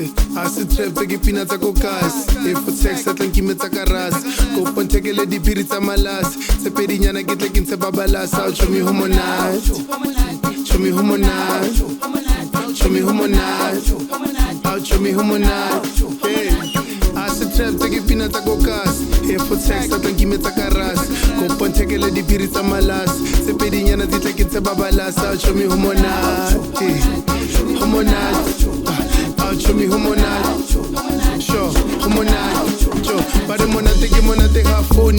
Eh, a se trap tse ke pina tsa ko kasi e for text a tlang kime tsa ka rasi kopo nthekele diphiri tsa malasi tse pedinyana ke tle ke ntshe babalasa o chomi ho monate chomi ho monate chomi ho monate a chomi ho monate a se trap tse ke pina tsa ko kasi e for text a tlang kime tsa ka rasi kopo nthekele diphiri tsa malasi tse pedinyana di tle ke ntshe babalasa o chomi ho monate ho monate Ah, show me humonai, show humonai, show. Bare monate ke monate ga phone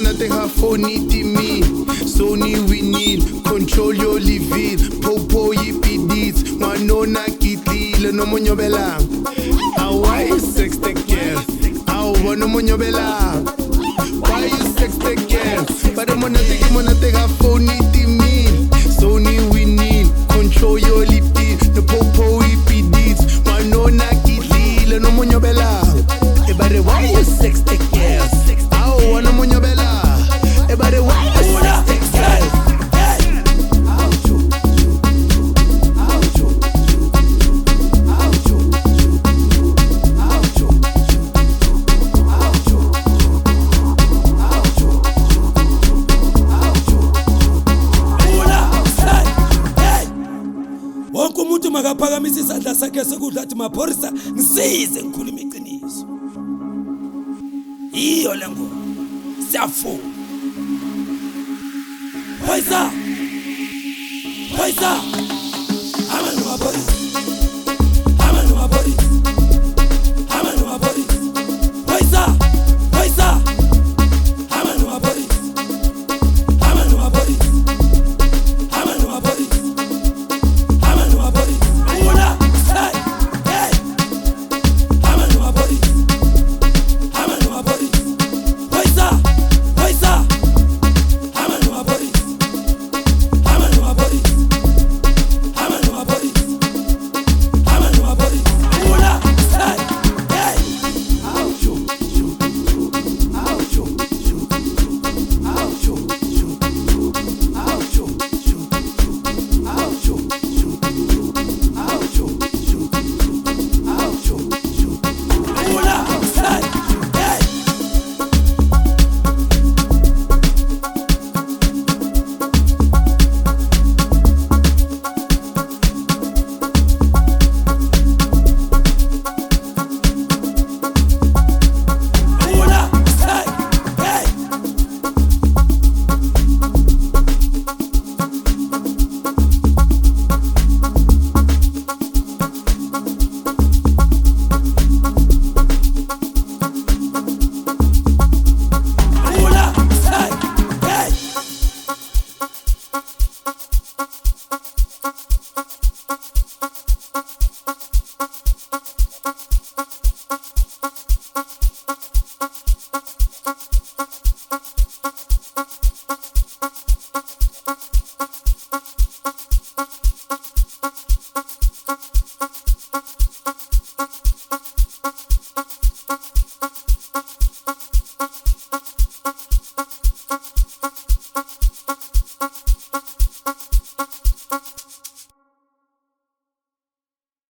monate ke monate ga phone timi sony need, control your living. Popo ipidit ngwanona ke tlile no mo nyobelang awa you sex the girl. Awa no mo kugesa kudla ati maphorisa ngisize ngikhuluma iqiniso. Yiyo le ngoma siyafuna. Hoyisa hoyisa